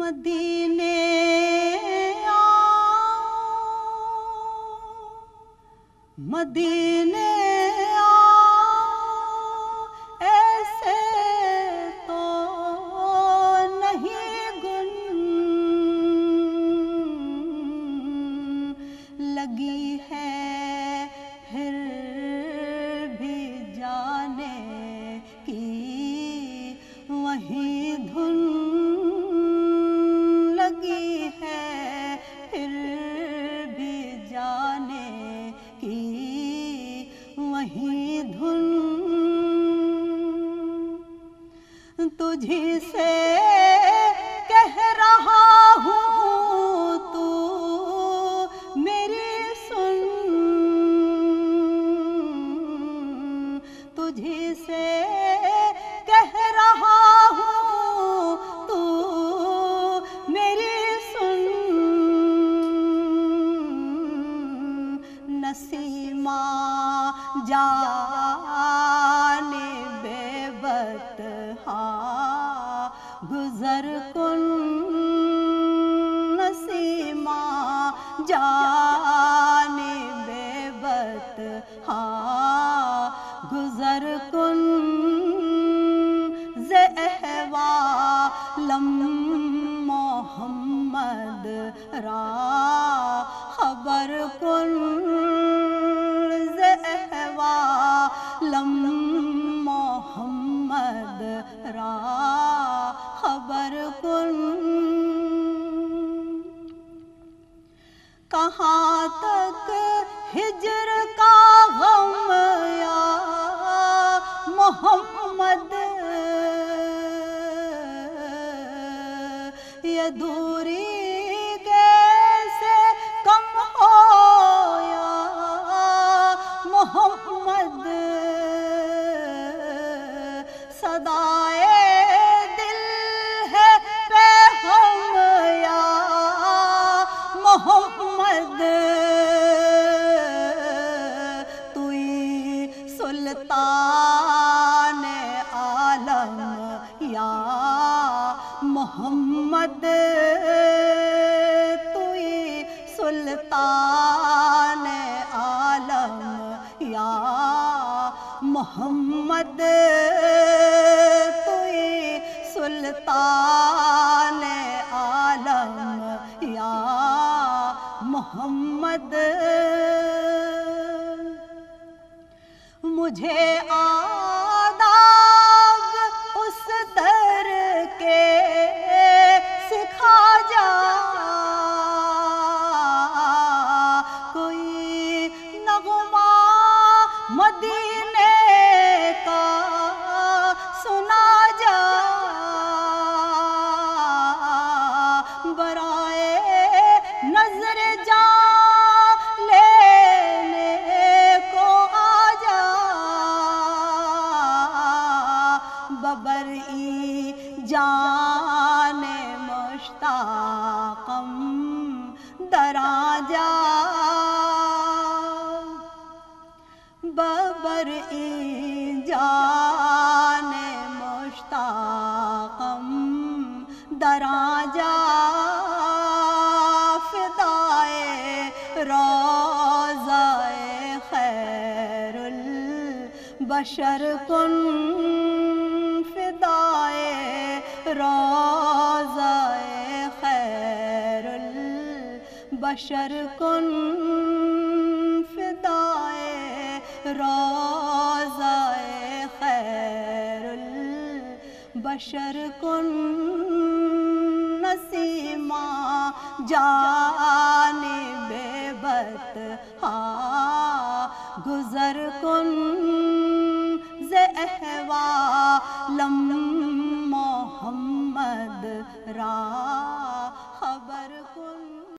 مدینے آؤ۔ مدینے تجھی سے کہہ رہا ہوں تو میری سن تجھی سے کہہ رہا ہوں تو میری سن نسیمہ جان جان بے بت ہاں، گزر کن زہوا لم محمد، را خبر کن زہوا لم محمد، را یہ دوری کیسے کم ہو یا محمد صدائے دل ہے پہ ہم یا محمد؟ توی سلطان عالم یا محمد؟ توی سلطان عالم یا محمد توی سلطان عالم یا محمد۔ مجھے آداب ببرئی جان مشتاقم درا جا ببرئی جان مشتاقم دراجا۔ فدائے روزائے خیر البشر کن۔ فدائے روزائے خیر البشر کن فدائے روزائے خیر البشر کن نسیمہ جان بے بت گزر کن زہوا لم را خبر کن